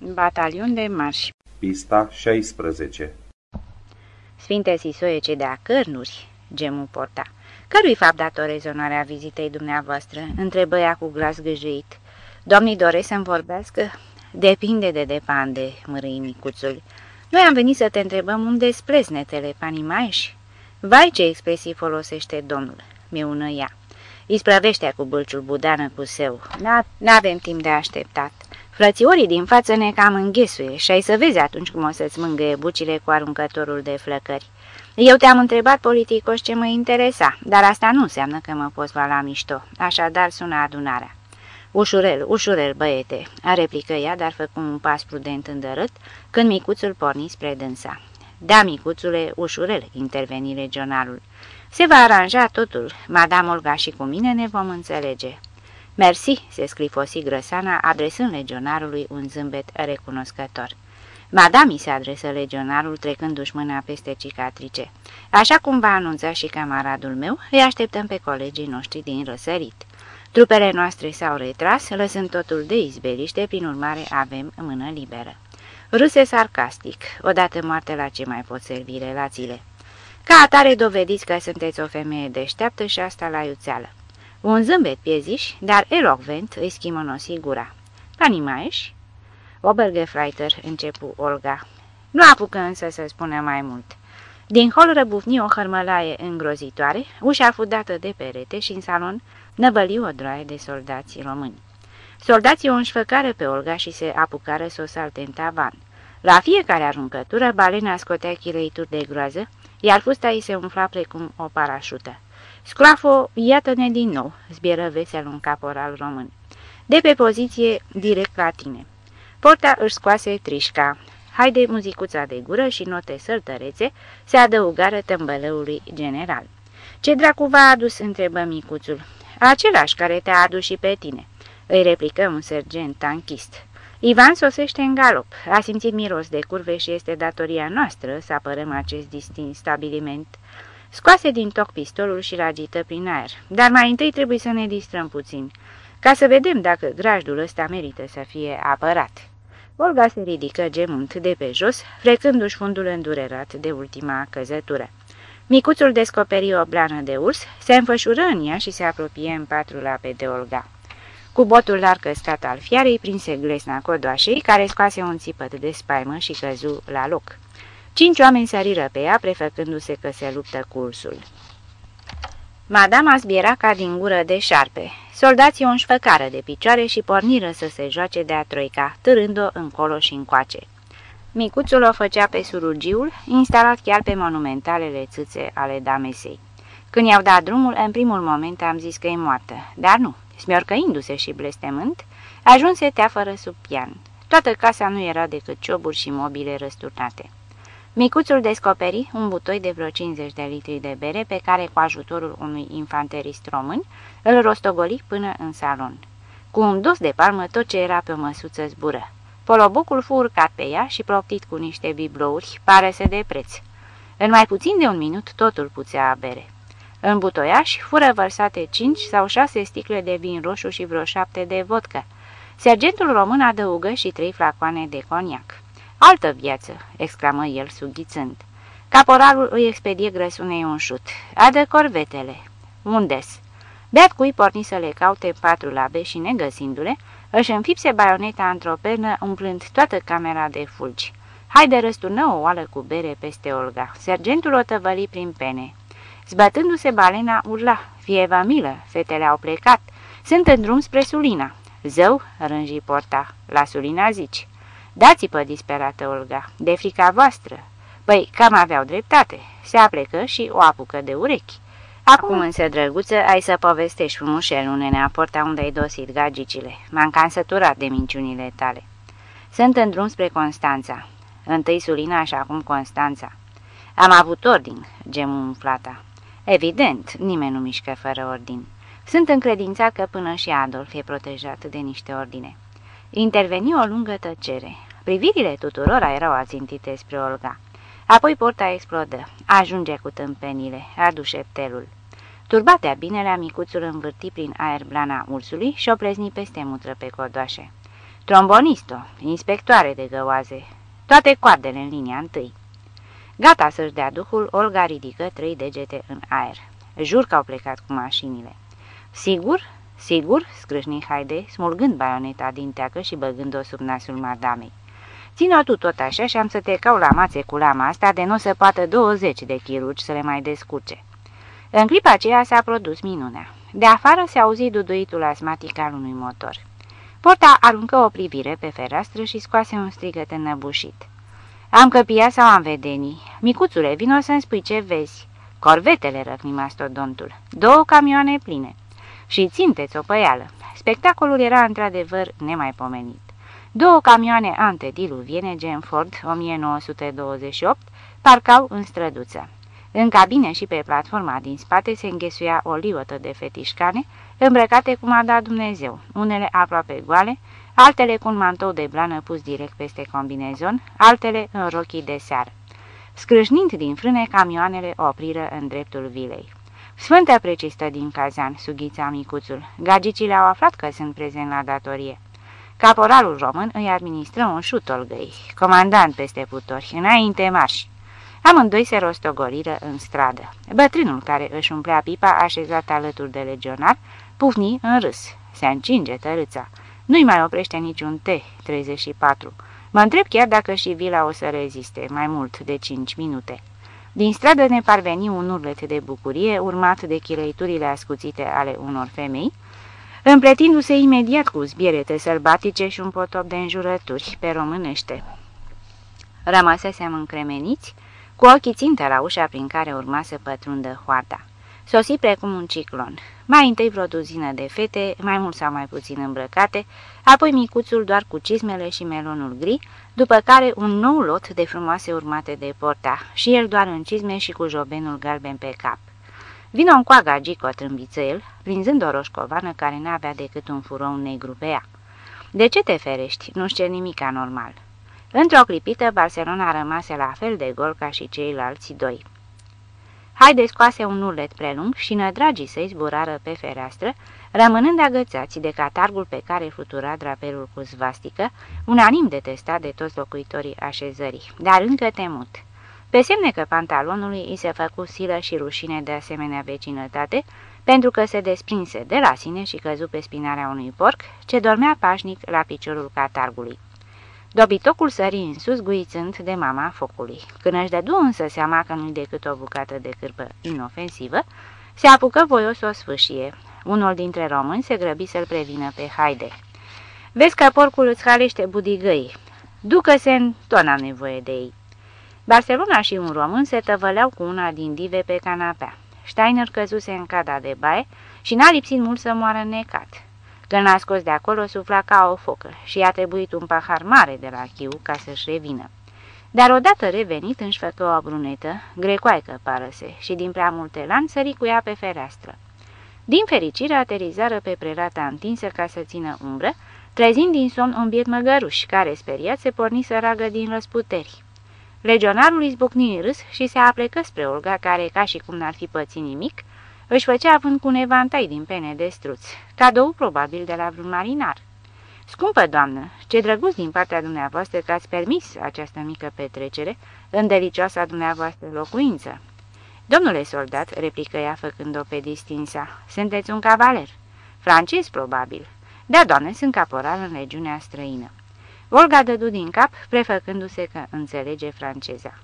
Batalion de marș Pista 16 Sfinte Sisoiece de acărnuri, gemu porta. Cărui fapt datorez onoarea vizitei dumneavoastră? Întrebă ea cu glas gâjuit. Domnii doresc să-mi vorbească? Depinde de depande, mărâi micuțul. Noi am venit să te întrebăm unde splesnetele panimaeși. Vai ce expresii folosește domnul, mi-ună ea. Isprăvește cu bâlciul budană cu seu. N-avem timp de așteptat. Frățiorii din față ne cam înghesuie și ai să vezi atunci cum o să-ți mângâie bucile cu aruncătorul de flăcări. Eu te-am întrebat politicos ce mă interesa, dar asta nu înseamnă că mă poți lua la mișto, așadar sună adunarea. Ușurel, ușurel, băiete, a replică ea, dar făcu un pas prudent îndărât, când micuțul porni spre dânsa. Da, micuțule, ușurel, interveni regionalul. Se va aranja totul, madame Olga și cu mine ne vom înțelege. Mersi, se scrifosi grăsana, adresând legionarului un zâmbet recunoscător. Madame se adresă legionarul trecându-și mâna peste cicatrice. Așa cum va anunța și camaradul meu, îi așteptăm pe colegii noștri din răsărit. Trupele noastre s-au retras, lăsând totul de izbeliște, prin urmare avem mână liberă. Râse sarcastic, odată moarte la ce mai pot servi relațiile. Ca atare dovediți că sunteți o femeie deșteaptă și asta la iuțeală. Un zâmbet pieziș, dar elocvent, îi schimonosi gura. Panimaeș? Obergefreiter, începu Olga. Nu apucă însă să spună mai mult. Din hol răbufni o hărmălaie îngrozitoare, ușa fudată de perete și în salon năvăli o droaie de soldați români. Soldații o înșfăcară pe Olga și se apucară să o salte în tavan. La fiecare aruncătură, balena scotea chileituri de groază, iar fusta ei se umfla precum o parașută. Sclafo, iată-ne din nou, zbieră vesel un caporal român. De pe poziție, direct la tine. Porta își scoase trișca. Haide muzicuța de gură și note săltărețe se adăugară tămbălăului general. Ce dracu v-a adus?" întrebă micuțul. Același care te-a adus și pe tine," îi replică un sergent tanchist. Ivan sosește în galop. A simțit miros de curve și este datoria noastră să apărăm acest distins stabiliment. Scoase din toc pistolul și ragită prin aer. Dar mai întâi trebuie să ne distrăm puțin, ca să vedem dacă grajdul ăsta merită să fie apărat. Olga se ridică gemunt de pe jos, frecându-și fundul îndurerat de ultima căzătură. Micuțul descoperi o blană de urs, se înfășură în ea și se apropie în patru lape de Olga. Cu botul larg căscat al fiarei prinse glesna codoașei, care scoase un țipăt de spaimă și căzu la loc. Cinci oameni săriră pe ea, prefăcându-se că se luptă cu ursul. Madama zbiera ca din gură de șarpe. Soldații o înșfăcară de picioare și porniră să se joace de-a troica, târând-o încolo și încoace. Micuțul o făcea pe surugiul, instalat chiar pe monumentalele țâțe ale damesei. Când i-au dat drumul, în primul moment am zis că e moartă, dar nu. Smiorcăindu-se și blestemând, ajunse teafără sub pian. Toată casa nu era decât cioburi și mobile răsturnate. Micuțul descoperi un butoi de vreo 50 de litri de bere pe care, cu ajutorul unui infanterist român, îl rostogoli până în salon. Cu un dos de palmă, tot ce era pe o măsuță zbură. Polobucul fu urcat pe ea și proptit cu niște biblouri, pare-se de preț. În mai puțin de un minut, totul puțea bere. În butoiaș fură vărsate cinci sau șase sticle de vin roșu și vreo șapte de vodcă. Sergentul român adăugă și trei flacoane de coniac. Altă viață!" exclamă el sughițând. Caporalul îi expedie grăsunei un șut. Adă corvetele." Undes?" Beat cui porni să le caute patru labe și, negăsindu-le, își înfipse baioneta într-o pernă, umplând toată camera de fulgi. Haide răsturnă o oală cu bere peste Olga. Sergentul o tăvăli prin pene. Zbătându-se balena, urla. Fie vă milă, fetele au plecat. Sunt în drum spre Sulina. Zău, rânji porta. La Sulina zici. Dați-vă, disperată Olga, de frica voastră. Păi, cam aveau dreptate. Se aplecă și o apucă de urechi. Acum însă, drăguță, ai să povestești frumușel unenea porta unde ai dosit gagicile. M-am cansăturat de minciunile tale. Sunt în drum spre Constanța. Întâi Sulina și acum Constanța. Am avut ordin, gemu umflata. Evident, nimeni nu mișcă fără ordin. Sunt încredințat că până și Adolf e protejat de niște ordine. Interveni o lungă tăcere. Privirile tuturor erau ațintite spre Olga. Apoi porta explodă. Ajunge cu tâmpenile, adu șeptelul. Turbatea binelea, micuțul învârti prin aer blana ursului și o plezni peste mutră pe codoașe. Trombonisto, inspectoare de găoaze, toate coardele în linia întâi. Gata să-și dea duhul, Olga ridică trei degete în aer. Jur că au plecat cu mașinile. Sigur? Sigur? scrâșni Haide, smulgând baioneta din teacă și băgând-o sub nasul madamei. Ține-o tu tot așa și am să te cau la mațe cu lama asta de nu se poată 20 de chiruci să le mai descurce. În clipa aceea s-a produs minunea. De afară se auzi duduitul asmatic al unui motor. Porta aruncă o privire pe fereastră și scoase un strigăt înnăbușit. Am căpia sau am vedenii? Micuțule, vino să-mi spui ce vezi. Corvetele, răcni mastodontul. Două camioane pline. Și ținteți o păială. Spectacolul era într-adevăr nemaipomenit. Două camioane antediluviene Gen Ford 1928 parcau în străduță. În cabine și pe platforma din spate se înghesuia o liotă de fetișcane, îmbrăcate cum a dat Dumnezeu, unele aproape goale, altele cu un mantou de blană pus direct peste combinezon, altele în rochii de seară. Scrâșnind din frâne, camioanele opriră în dreptul vilei. Sfântă precistă din cazan, sughița micuțul. Gagicile au aflat că sunt prezent la datorie. Caporalul român îi administră un șut olgăi. Comandant peste putori, înainte marși. Amândoi se rostogoriră în stradă. Bătrânul care își umplea pipa, așezat alături de legionar, pufni în râs. Se încinge tărâța. Nu-i mai oprește niciun T-34. Mă întreb chiar dacă și vila o să reziste mai mult de cinci minute. Din stradă ne parveni un urlet de bucurie, urmat de chilăiturile ascuțite ale unor femei, împletindu-se imediat cu zbierete sălbatice și un potop de înjurături pe românește. Rămăsesem încremeniți, cu ochii țintă la ușa prin care urma să pătrundă hoarda. Sosi precum un ciclon. Mai întâi vreo duzină de fete, mai mult sau mai puțin îmbrăcate, apoi micuțul doar cu cizmele și melonul gri, după care un nou lot de frumoase urmate de porta, și el doar în cizme și cu jobenul galben pe cap. Vino în coaga Gico trâmbiță el, prinzând o roșcovană care n-avea decât un furou negru pe ea. De ce te ferești? Nu știu nimic anormal." Într-o clipită, Barcelona rămase la fel de gol ca și ceilalți doi. Haide scoase un urlet prelung și nădragii săi zburară pe fereastră, rămânând agățați de catargul pe care flutura drapelul cu zvastică, unanim detestat de toți locuitorii așezării, dar încă temut. Pe semne că pantalonului îi se făcu silă și rușine de asemenea vecinătate, pentru că se desprinse de la sine și căzu pe spinarea unui porc, ce dormea pașnic la piciorul catargului. Dobitocul sări în sus, guițând de mama focului. Când își dădu însă seama că nu-i decât o bucată de cârpă inofensivă, se apucă voios o sfâșie. Unul dintre români se grăbi să-l prevină pe Haide. Vezi că porcul îți halește budigăi. Ducă-se-n, tot n-am nevoie de ei. Barcelona și un român se tăvăleau cu una din dive pe canapea. Steiner căzuse în cada de baie și n-a lipsit mult să moară necat. Când l-a scos de acolo, sufla ca o focă și a trebuit un pahar mare de la chiu ca să-și revină. Dar odată revenit își făcă o brunetă, grecoaică parăse, și din prea multe lan sări cu ea pe fereastră. Din fericire aterizară pe prerata întinsă ca să țină umbră, trezind din somn un biet măgăruș, care speriat se porni să ragă din răsputeri. Legionarul izbucni în râs și se aplecă spre Olga, care, ca și cum n-ar fi pățit nimic, își făcea având cu un evantai din pene de struț, cadou probabil de la vreun marinar. Scumpă doamnă, ce drăguț din partea dumneavoastră că ați permis această mică petrecere în delicioasa dumneavoastră locuință. Domnule soldat, replică ea făcând-o pe distinsa, sunteți un cavaler. Francez, probabil. Da, doamne, sunt caporal în legiunea străină. Olga dădu din cap, prefăcându-se că înțelege franceza.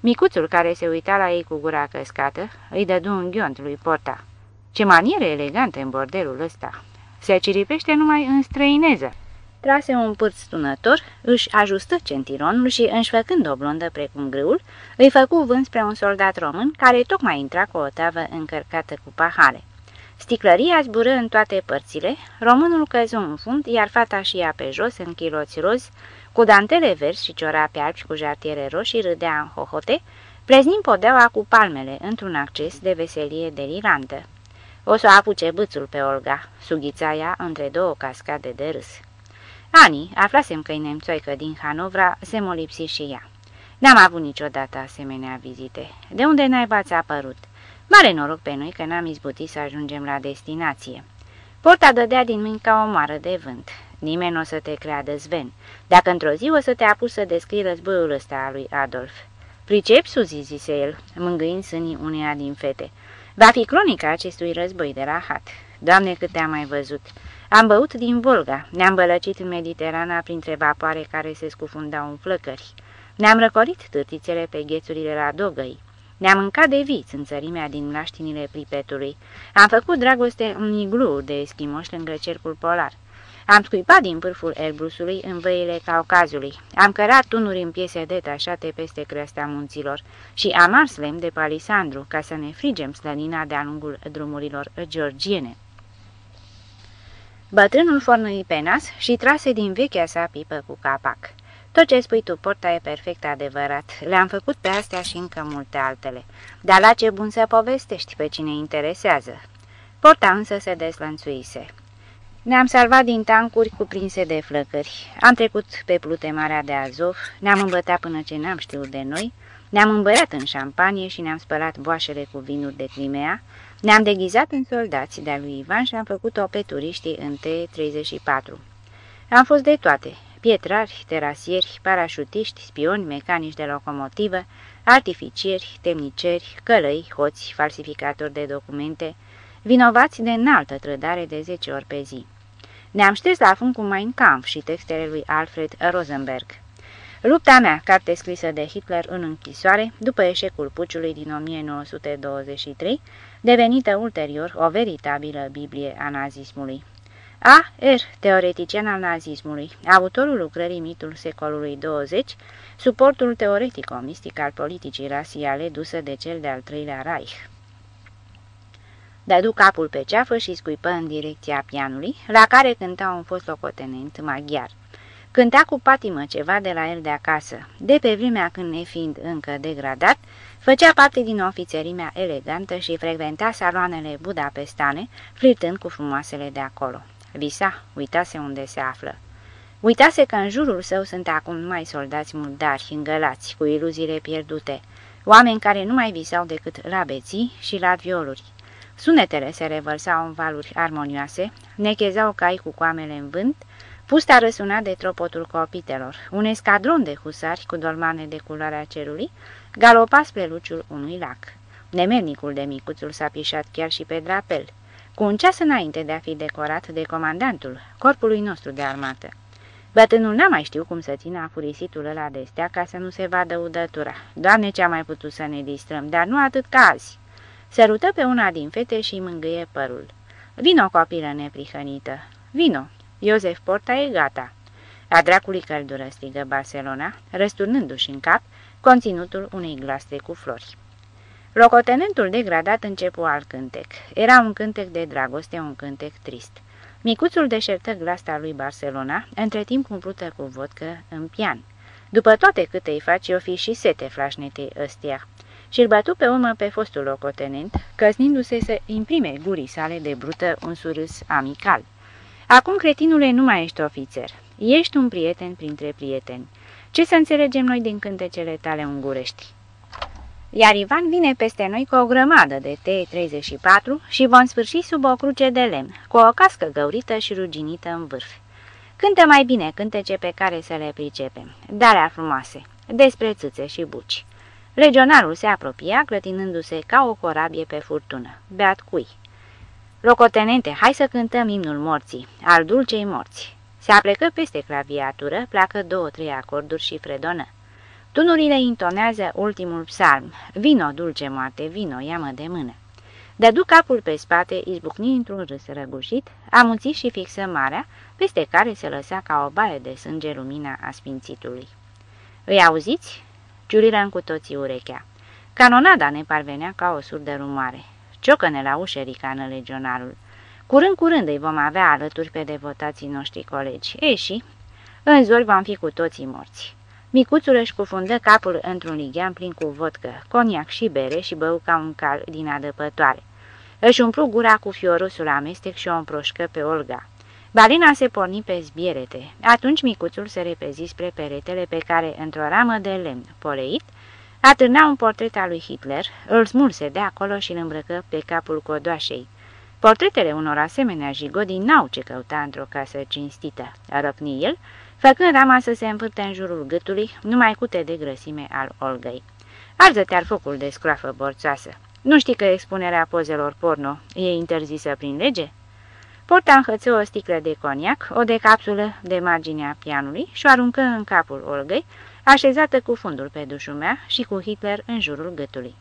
Micuțul care se uita la ei cu gura căscată îi dădu un ghiont lui Porta. Ce maniere elegante în bordelul ăsta! Se ciripește numai în străineză. Trase un pârț stunător, își ajustă centironul și, înșfăcând o blondă precum grâul, îi făcu vânt spre un soldat român care tocmai intra cu o tavă încărcată cu pahare. Sticlăria zbură în toate părțile, românul căzu în fund, iar fata și ea pe jos, în chiloți rozi, cu dantele verzi și ciorape albi cu jartiere roșii râdea în hohote, preznind podeaua cu palmele într-un acces de veselie delirantă. O să apuce bâțul pe Olga, sughița ea între două cascade de râs. Ani, aflasem că-i nemțoică din Hanovra, se molipsi și ea. N-am avut niciodată asemenea vizite. De unde naiba ți-a apărut? Mare noroc pe noi că n-am izbutit să ajungem la destinație. Porta dădea din mâini ca o moară de vânt. Nimeni nu o să te creadă, Sven, dacă într-o zi o să te apuci să descrii războiul ăsta al lui Adolf. Pricepi, Suzi, zise el, mângâind sânii uneia din fete. Va fi cronica acestui război de rahat. Doamne, cât te-am mai văzut! Am băut din Volga, ne-am bălăcit în Mediterana printre vapoare care se scufundau în flăcări. Ne-am răcorit târtițele pe ghețurile la Dogăi. Ne-am mâncat de viți în țărimea din mlaștinile Pripetului. Am făcut dragoste în iglu de eschimoși lângă cercul polar. Am scuipat din pârful Elbrusului în văile Caucazului. Am cărat tunuri în piese detașate peste creasta munților și am ars lemn de palisandru ca să ne frigem slănina de-a lungul drumurilor georgiene. Bătrânul fornăi pe nas și trase din vechea sa pipă cu capac. Tot ce spui tu, Porta, e perfect adevărat. Le-am făcut pe astea și încă multe altele. Dar la ce bun să povestești pe cine interesează. Porta însă se deslănțuise. Ne-am salvat din tancuri cuprinse de flăcări. Am trecut pe plute Marea de Azov, ne-am îmbătat până ce n-am știut de noi, ne-am îmbărat în șampanie și ne-am spălat boașele cu vinuri de Crimea, ne-am deghizat în soldați de-a lui Ivan și am făcut-o pe turiștii în T-34. Am fost de toate, pietrari, terasieri, parașutiști, spioni, mecanici de locomotivă, artificieri, temniceri, călăi, hoți, falsificatori de documente, vinovați de înaltă trădare de 10 ori pe zi. Ne-am șters la fund cu Mein Kampf și textele lui Alfred Rosenberg. Lupta mea, carte scrisă de Hitler în închisoare, după eșecul puciului din 1923, devenită ulterior o veritabilă Biblie a nazismului. A. R. Teoretician al nazismului, autorul lucrării Mitul secolului 20, suportul teoretico-mistic al politicii rasiale dusă de cel de-al treilea Reich. Dădu capul pe ceafă și scuipă în direcția pianului, la care cânta un fost locotenent maghiar. Cânta cu patimă ceva de la el de acasă, de pe vremea când, nefiind încă degradat, făcea parte din ofițerimea elegantă și frecventa saloanele budapestane, flirtând cu frumoasele de acolo. Visa, uitase unde se află. Uitase că în jurul său sunt acum numai soldați murdari, îngălați, cu iluziile pierdute, oameni care nu mai visau decât la beții și la violuri. Sunetele se revărsau în valuri armonioase, nechezau cai cu coamele în vânt, pusta răsuna de tropotul copitelor. Un escadron de husari cu dolmane de culoarea cerului galopa spre luciul unui lac. Nemernicul de micuțul s-a pișat chiar și pe drapel, cu un ceas înainte de a fi decorat de comandantul corpului nostru de armată. Bătânul n-a mai știu cum să țină afurisitul ăla de stea ca să nu se vadă udătura. Doamne, ce-a mai putut să ne distrăm, dar nu atât ca azi. Sărută pe una din fete și mângâie părul. Vino, copilă neprihănită, vino, Iosef Porta e gata. A dracului căldură, strigă Barcelona, răsturnându-și în cap conținutul unei glastre cu flori. Locotenentul degradat începu al cântec. Era un cântec de dragoste, un cântec trist. Micuțul deșertă glasta lui Barcelona, între timp cumplută cu vodcă în pian. După toate câte îi face, o fi și sete flașnetei ăstia. Și-l bătu pe urmă pe fostul locotenent, căsnindu-se să imprime gurii sale de brută un surâs amical. Acum, cretinule, nu mai ești ofițer. Ești un prieten printre prieteni. Ce să înțelegem noi din cântecele tale ungurești? Iar Ivan vine peste noi cu o grămadă de T-34 și vom sfârși sub o cruce de lemn, cu o cască găurită și ruginită în vârf. Cântă mai bine cântece pe care să le pricepem, dar frumoase, despre țâțe și buci. Legionarul se apropia, clătinându-se ca o corabie pe furtună. Beat cui. Locotenente, hai să cântăm imnul morții, al dulcei morți. Se aplecă peste claviatură, placă două-trei acorduri și fredonă. Tunurile intonează ultimul psalm, Vino, dulce moarte, vino, ia-mă de mână. Dădu capul pe spate, izbucni într-un râs răgușit, amuți și fixă marea, peste care se lăsa ca o baie de sânge lumina a sfințitului. Îi auziți? Ciuriră cu toții urechea. Canonada ne parvenea ca o surdă rumoare. Ciocăne la ușă, ricană legionarul. Curând, curând îi vom avea alături pe devotații noștri colegi. Ei și, în zori vom fi cu toții morți. Micuțul își cufundă capul într-un lighean plin cu vodcă, coniac și bere și bău ca un cal din adăpătoare. Își umplu gura cu fiorusul amestec și o împroșcă pe Olga. Balina se porni pe zbierete. Atunci micuțul se repezi spre peretele pe care, într-o ramă de lemn poleit, atârna un portret al lui Hitler, îl smulse de acolo și îl îmbrăcă pe capul codoașei. Portretele unor asemenea jigodi n-au ce căuta într-o casă cinstită, răpni el, făcând rama să se învârte în jurul gâtului, numai cute de grăsime al Olgăi. Arză-te-ar focul de scroafă borțoasă. Nu știi că expunerea pozelor porno e interzisă prin lege? Porta înhăță o sticlă de coniac, o de capsulă de marginea pianului și o aruncă în capul Olgăi, așezată cu fundul pe dușumea și cu Hitler în jurul gâtului.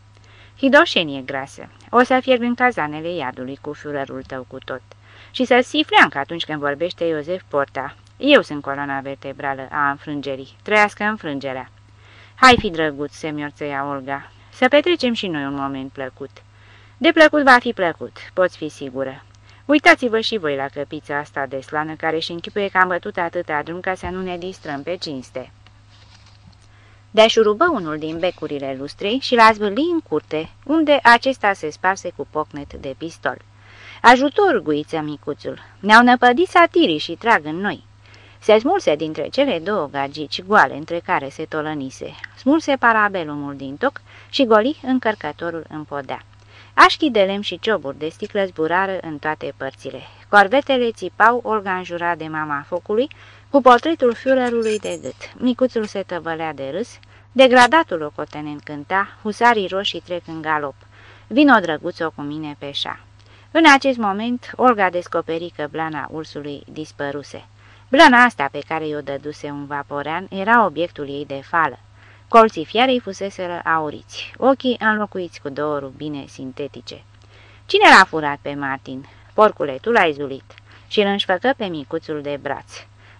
Hidoșenie grasă, o să fierbi în cazanele iadului cu furărul tău cu tot. Și să sifleancă atunci când vorbește Iosef Porta. Eu sunt coloana vertebrală a înfrângerii. Trăiască înfrângerea. Hai fi drăguț, se miorțăia Olga. Să petrecem și noi un moment plăcut. De plăcut va fi plăcut, poți fi sigură. Uitați-vă și voi la căpița asta de slană care și închipuie că am bătut atâta drum ca să nu ne distrăm pe cinste. De șurubă unul din becurile lustrei și l-aș zvârli în curte, unde acesta se sparse cu pocnet de pistol. Ajutor, guiță micuțul, ne-au năpădit satirii și trag în noi. Se smulse dintre cele două gagici goale între care se tolănise, smulse parabelumul din toc și goli încărcătorul în podea. Așchii de lemn și cioburi de sticlă zburară în toate părțile. Corvetele țipau, Olga înjura de mama focului, cu portretul Führerului de gât. Micuțul se tăvălea de râs, degradatul locotenent cânta, husarii roșii trec în galop. Vino, drăguțo, cu mine pe șa. În acest moment, Olga descoperi că blana ursului dispăruse. Blana asta pe care i-o dăduse un vaporean era obiectul ei de fală. Colții fiarei fuseseră auriți, ochii înlocuiți cu două rubine sintetice. Cine l-a furat pe Martin? Porcule, tu l-ai zulit. Și îl înșfăcă pe micuțul de braț.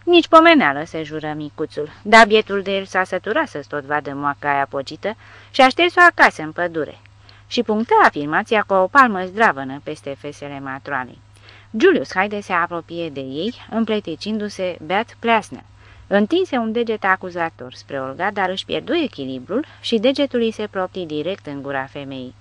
Nici pomeneală, se jură micuțul, dar bietul de el s-a săturat să-ți tot vadă moaca aia pocită și a șters-o acasă în pădure. Și punctă afirmația cu o palmă zdravănă peste fesele matroanei. Julius Haide se apropie de ei, împleticindu-se beat pleasnă. Întinse un deget acuzator spre Olga, dar își pierdu echilibrul și degetul îi se propti direct în gura femeii.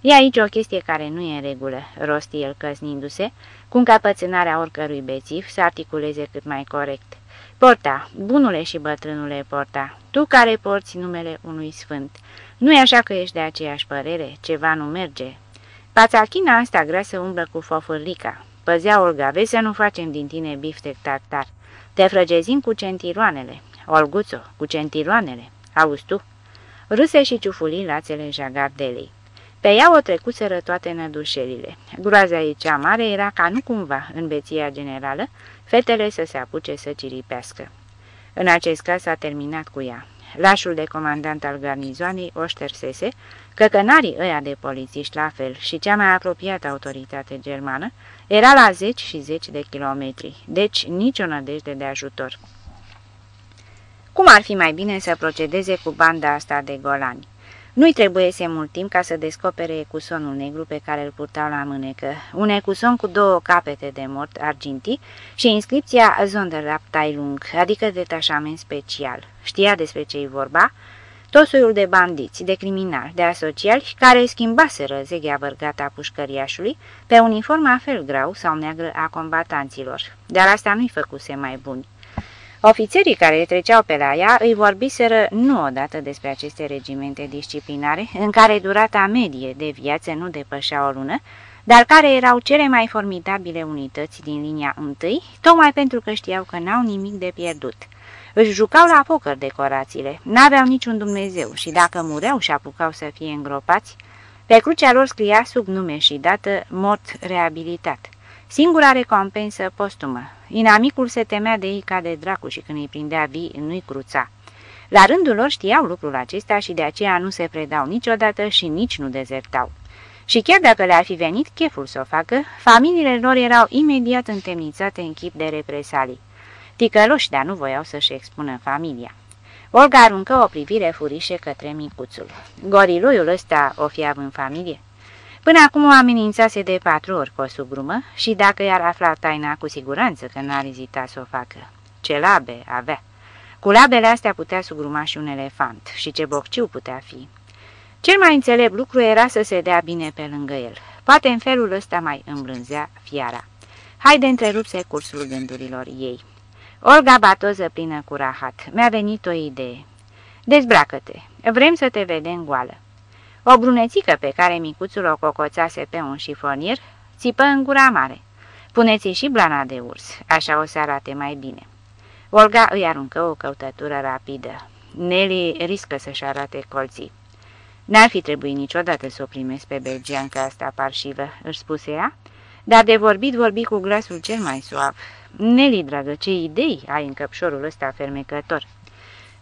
E aici o chestie care nu e în regulă, rosti el căsnindu-se, cu încapățânarea oricărui bețiv să articuleze cât mai corect. Porta, bunule și bătrânule Porta, tu care porți numele unui sfânt, nu e așa că ești de aceeași părere? Ceva nu merge. Pațachina asta grasă umblă cu fofârlica. Păzea Olga, vezi să nu facem din tine biftec tartar. Te frăgezim cu centiroanele. Olguțo, cu centiroanele. Auzi tu? Râse și ciufuli lațele jagardelei. Pe ea o trecuseră toate nădușerile. Groaza ei cea mare era ca nu cumva, în beția generală, fetele să se apuce să ciripească. În acest caz s-a terminat cu ea. Lașul de comandant al garnizoanei o ștersese, căcănarii ăia de polițiști la fel și cea mai apropiată autoritate germană era la zeci și zeci de kilometri, deci nicio nădejde de ajutor. Cum ar fi mai bine să procedeze cu banda asta de golani? Nu-i trebuie să mult timp ca să descopere ecusonul negru pe care îl purtau la mânecă, un ecuson cu două capete de mort argintii și inscripția Sonderabteilung, adică detașament special. Știa despre ce-i vorba? Tot soiul de bandiți, de criminali, de asociali care schimbaseră zeghea vărgata pușcăriașului pe uniforma fel grau sau neagră a combatanților, dar asta nu-i făcuse mai buni. Ofițerii care treceau pe la ea îi vorbiseră nu odată despre aceste regimente disciplinare, în care durata medie de viață nu depășea o lună, dar care erau cele mai formidabile unități din linia întâi, tocmai pentru că știau că n-au nimic de pierdut. Își jucau la poker decorațiile, n-aveau niciun Dumnezeu și dacă mureau și apucau să fie îngropați, pe crucea lor scria sub nume și dată mort reabilitat. Singura recompensă postumă. Inamicul se temea de ei ca de dracu și când îi prindea vii, nu-i cruța. La rândul lor știau lucrul acesta și de aceea nu se predau niciodată și nici nu dezertau. Și chiar dacă le-ar fi venit cheful să o facă, familiile lor erau imediat întemnițate în chip de represalii. Ticăloși, dar nu voiau să-și expună familia. Olga aruncă o privire furișe către micuțul. Goriluiul ăsta o fi având familie? Până acum o amenințase de patru ori cu o sugrumă și dacă i-ar afla taina, cu siguranță că n-ar ezita să o facă. Ce labe avea! Cu labele astea putea sugruma și un elefant și ce bocciu putea fi. Cel mai înțelept lucru era să se dea bine pe lângă el. Poate în felul ăsta mai îmblânzea fiara. Haide întrerupse cursul gândurilor ei. Olga batoză plină cu rahat. Mi-a venit o idee. Dezbracă-te. Vrem să te vedem goală. O brunețică pe care micuțul o cocoțase pe un șifonier țipă în gura mare. Puneți și blana de urs, așa o să arate mai bine. Olga îi aruncă o căutătură rapidă. Nelly riscă să-și arate colții. N-ar fi trebuit niciodată să o primesc pe belgianca asta parșivă, își spuse ea, dar de vorbit vorbi cu glasul cel mai suav. Nelly, dragă, ce idei ai în căpșorul ăsta fermecător!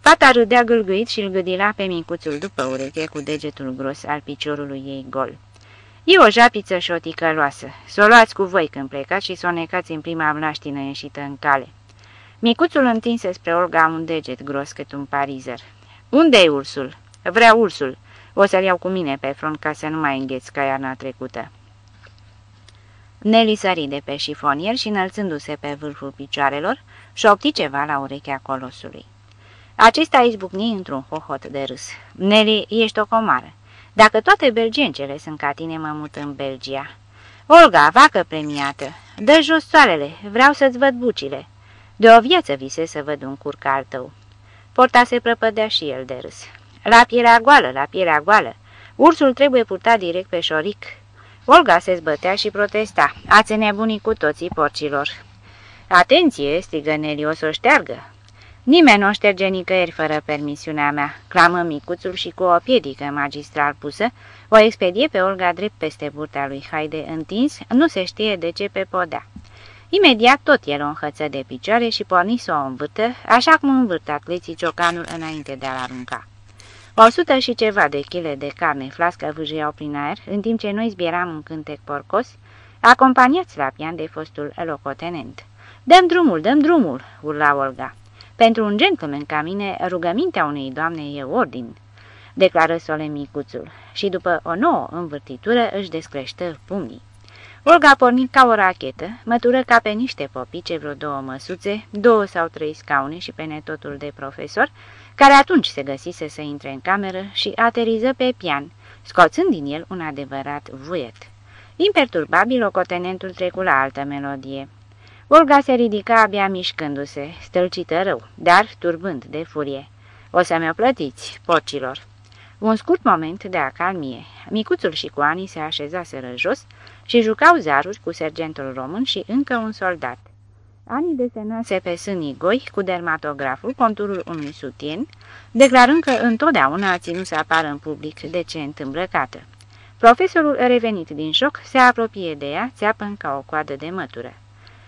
Fata râdea gâlgâit și îl gâdila pe micuțul după ureche cu degetul gros al piciorului ei gol. E o japiță șoticăloasă. Să o luați cu voi când plecați și să o necați în prima mlaștină ieșită în cale. Micuțul întinse spre Olga un deget gros cât un parizer. unde e ursul? Vreau ursul. O să-l iau cu mine pe front ca să nu mai îngheți ca iarna trecută. Nelly sări de pe șifonier și înălțându-se pe vârful picioarelor, șopti ceva la urechea colosului. Acesta izbucni într-un hohot de râs. Nelly, ești o comară. Dacă toate belgencele sunt ca tine, mă mut în Belgia. Olga, vacă premiată, dă jos soarele, vreau să-ți văd bucile. De o viață vise să văd un curc al tău. Porta se prăpădea și el de râs. La pielea goală, la pielea goală. Ursul trebuie purtat direct pe șoric. Olga se zbătea și protesta. Ați nebunit cu toții porcilor. Atenție, strigă Nelly, o să o șteargă. Nimeni nu șterge nicăieri fără permisiunea mea, clamă micuțul și cu o piedică magistral pusă, o expedie pe Olga drept peste burta lui Haide întins, nu se știe de ce pe podea. Imediat tot el o înhăță de picioare și porni să o învârtă, așa cum învârt atleții ciocanul înainte de a-l arunca. O sută și ceva de chile de carne flască vâjăiau prin aer, în timp ce noi zbieram un cântec porcos, acompaniați la pian de fostul locotenent. Dăm drumul, dăm drumul!" urla Olga. Pentru un gentleman ca mine, rugămintea unei doamne e ordin," declară solemicuțul și după o nouă învârtitură își descreștă pumnii. Olga pornit ca o rachetă, mătură ca pe niște popice vreo două măsuțe, două sau trei scaune și pe netotul de profesor, care atunci se găsise să intre în cameră și ateriză pe pian, scoțând din el un adevărat vuiet. Imperturbabil, locotenentul trecu la altă melodie. Olga se ridica abia mișcându-se, stălcită rău, dar turbând de furie. O să mi-o plătiți, porcilor. Un scurt moment de acalmie. Micuțul și cu Ani se așezaseră jos și jucau zaruri cu sergentul român și încă un soldat. Ani desenase pe sânii goi cu dermatograful conturul unui sutien, declarând că întotdeauna a ținut să apară în public decent îmbrăcată. Profesorul, revenit din șoc, se apropie de ea, țeapă ca o coadă de mătură.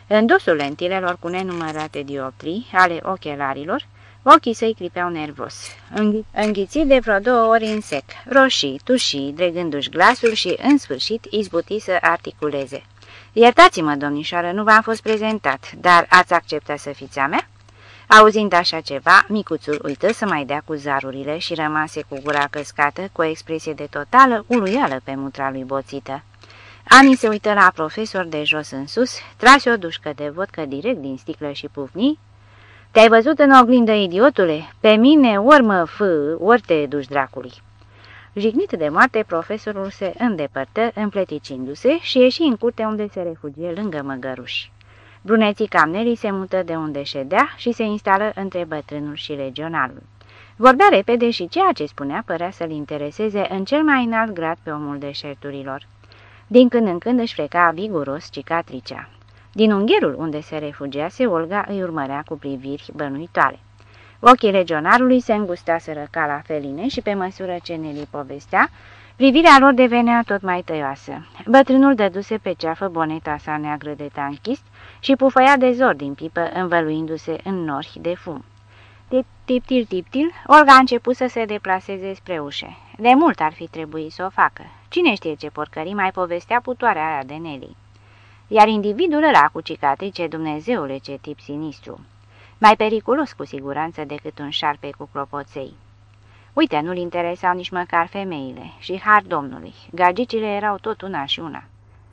În dosul lentilelor cu nenumărate dioptrii ale ochelarilor, ochii săi clipeau nervos. Înghițit de vreo două ori în sec, roșii, tușii, dregându-și glasul și, în sfârșit, izbuti să articuleze. Iertați-mă, domnișoară, nu v-am fost prezentat, dar ați acceptat să fiți a mea?" Auzind așa ceva, micuțul uită să mai dea cu zarurile și rămase cu gura căscată, cu o expresie de totală uluială pe mutra lui boțită. Ani se uită la profesor de jos în sus, trase o dușcă de vodcă direct din sticlă și pufni. Te-ai văzut în oglindă, idiotule? Pe mine ori mă fă, ori te duci dracului." Jignit de moarte, profesorul se îndepărtă, împleticindu-se și ieși în curte unde se refugie lângă măgăruși. Bruneții Camnelii se mută de unde ședea și se instală între bătrânul și regionalul. Vorbea repede și ceea ce spunea părea să-l intereseze în cel mai înalt grad pe omul deșerturilor. Din când în când își freca viguros cicatricea. Din ungherul unde se refugiase, Olga îi urmărea cu priviri bănuitoare. Ochii legionarului se îngustaseră ca la feline și pe măsură ce Nelly povestea, privirea lor devenea tot mai tăioasă. Bătrânul dăduse pe ceafă boneta sa neagră de tanchist și pufăia de zor din pipă, învăluindu-se în nori de fum. Tip-til, tip-til, Olga a început să se deplaseze spre ușe. De mult ar fi trebuit să o facă. Cine știe ce porcării mai povestea putoarea aia de Nelly. Iar individul ăla cu cicatrice, Dumnezeule, ce tip sinistru. Mai periculos cu siguranță decât un șarpe cu clopoței. Uite, nu-l interesau nici măcar femeile și har domnului. Gagicile erau tot una și una.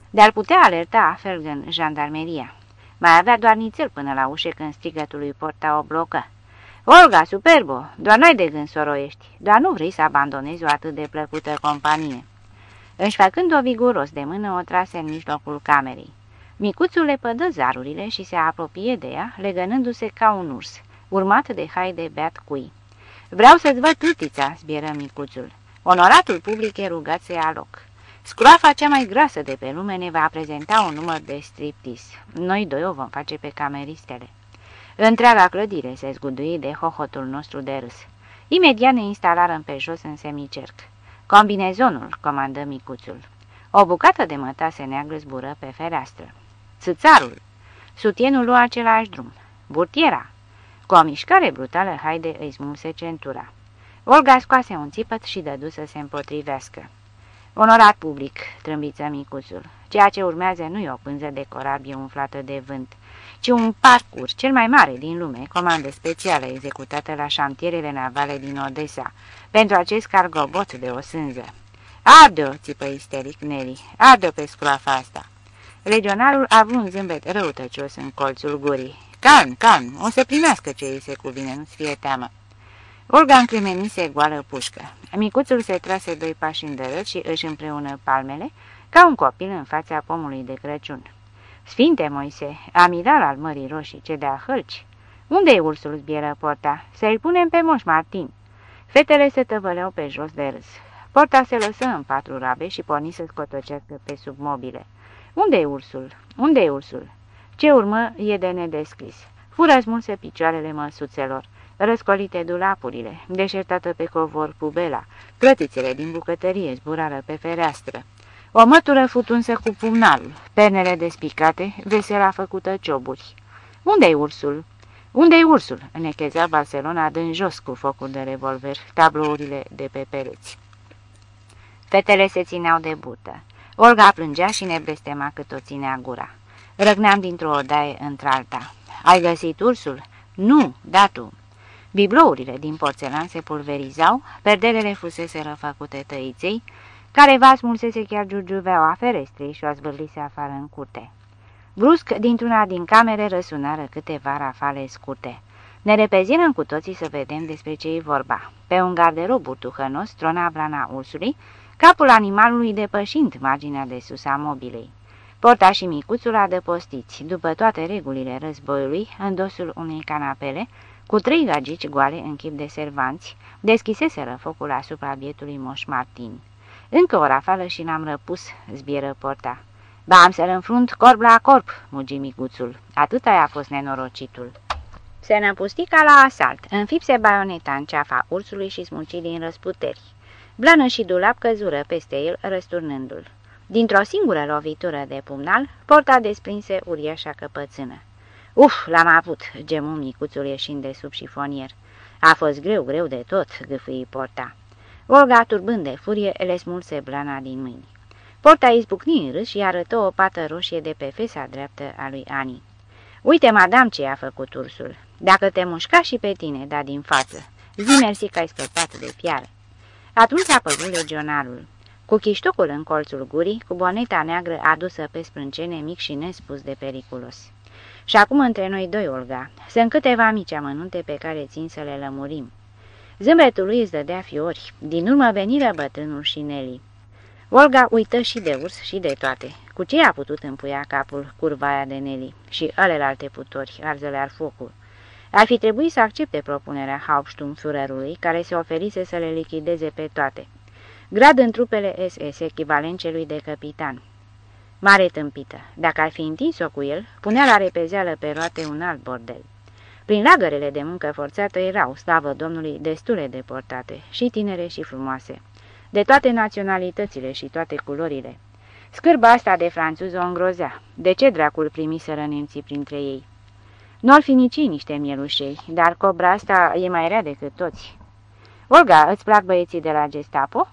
De-ar putea alerta Felgen jandarmeria. Mai avea doar nițel până la ușe când strigătul lui porta o blocă. Olga, superbo, doar n-ai de gând să roiești, doar nu vrei să abandonezi o atât de plăcută companie. Își făcând-o viguros de mână, o trase în mijlocul camerei. Micuțul le pădă zarurile și se apropie de ea, legănându-se ca un urs, urmat de haide beat cui. Vreau să-ți văd tâtița, zbieră micuțul. Onoratul public e rugat să ia loc. Scroafa cea mai grasă de pe lume ne va prezenta un număr de striptease. Noi doi o vom face pe cameristele. Întreaga clădire se zgudui de hohotul nostru de râs. Imediat ne instalarăm pe jos în semicerc. Combinezonul, comandă micuțul. O bucată de mătase neagră zbură pe fereastră. Țățarul. Sutienul lua același drum. Burtiera. Cu o mișcare brutală, Haide îi smulse centura. Olga scoase un țipăt și dădu să se împotrivească. Onorat public, trâmbiță micuțul, ceea ce urmează nu e o pânză de corabie umflată de vânt, ci un parcurs cel mai mare din lume, comandă specială executată la șantierele navale din Odessa, pentru acest cargobot de o sânză. Arde-o, țipă isteric Nelly, arde-o pe scroafa asta. Legionarul a avut un zâmbet răutăcios în colțul gurii. Calm, calm, o să primească ce îi se cuvine, nu-ți fie teamă. Olga încremenise goală pușcă. Micuțul se trase doi pași în dărât și își împreună palmele, ca un copil în fața pomului de Crăciun. Sfinte Moise, amiral al Mării Roșii, ce de-a hălci! unde e ursul zbieră porta? Să-l punem pe moș Martin!" Fetele se tăvăleau pe jos de râs. Porta se lăsă în patru rabe și porni să scotocească pe sub mobile. Unde e ursul? unde e ursul?" Ce urmă e de nedescris. Fură smulse picioarele măsuțelor răscolite dulapurile, deșertată pe covor pubela, plătițele din bucătărie zburară pe fereastră. O mătură futunsă cu pumnalul, pernele despicate, vesela făcută cioburi. Unde-i ursul? Unde-i ursul?" necheza Barcelona dând jos cu focul de revolver tablourile de pe pereți. Fetele se țineau de burtă. Olga plângea și ne blestema cât o ținea gura. Răgneam dintr-o odaie într-alta. Ai găsit ursul?" Nu, da tu." Biblourile din porțelan se pulverizau, perdelele fusese răfăcute tăiței, care va smulsese chiar giurgiuveaua ferestrei și o zvârlise afară în curte. Brusc, dintr-una din camere răsunară câteva rafale scurte. Ne repezirăm cu toții să vedem despre ce e vorba. Pe un garderob burtuhănos trona blana ursului, capul animalului depășind marginea de sus a mobilei. Porta și micuțul adăpostiți, după toate regulile războiului, în dosul unei canapele, cu trei gagici goale în chip de servanți, deschiseseră focul asupra bietului Moș Martin. Încă o rafală și n-am răpus, zbieră porta. Ba, am să-l înfrunt corp la corp, mugi micuțul. Atâta a fost nenorocitul. Se năpusti ca la asalt, înfipse baioneta în ceafa ursului și smulci din răsputeri. Blană și dulap căzură peste el, răsturnându-l. Dintr-o singură lovitură de pumnal, porta desprinse uriașa căpățână. Uf, l-am avut, gemu micuțul ieșind de sub șifonier. A fost greu, greu de tot, gâfâi porta. Olga, turbând de furie, le smulse blana din mâini. Porta izbucni în râs și arătă o pată roșie de pe fesa dreaptă a lui Ani. Uite, madam, ce a făcut ursul. Dacă te mușca și pe tine, da din față. Zi mersi că ai scăpat de fiară. Atunci a păzut legionarul. Cu chiștocul în colțul gurii, cu boneta neagră adusă pe sprâncene mic și nespus de periculos. Și acum între noi doi, Olga, sunt câteva mici amănunte pe care țin să le lămurim. Zâmbetul lui îți dădea fiori, din urmă veniră bătrânul și Nelly. Olga uită și de urs și de toate. Cu ce a putut împuia capul curvaia de Nelly și alelalte putori, arzele al focul? Ar fi trebuit să accepte propunerea Hauptsturmführerului, care se oferise să le lichideze pe toate. Grad în trupele SS, echivalent celui de capitan. Mare tâmpită. Dacă ar fi întins-o cu el, punea la repezeală pe roate un alt bordel. Prin lagărele de muncă forțată erau, slavă Domnului, destule deportate, și tinere și frumoase, de toate naționalitățile și toate culorile. Scârba asta de franțuz o îngrozea. De ce dracul primiseră nemții printre ei? Nu ar fi nici niște mielușei, dar cobra asta e mai rea decât toți. Olga, îți plac băieții de la Gestapo?"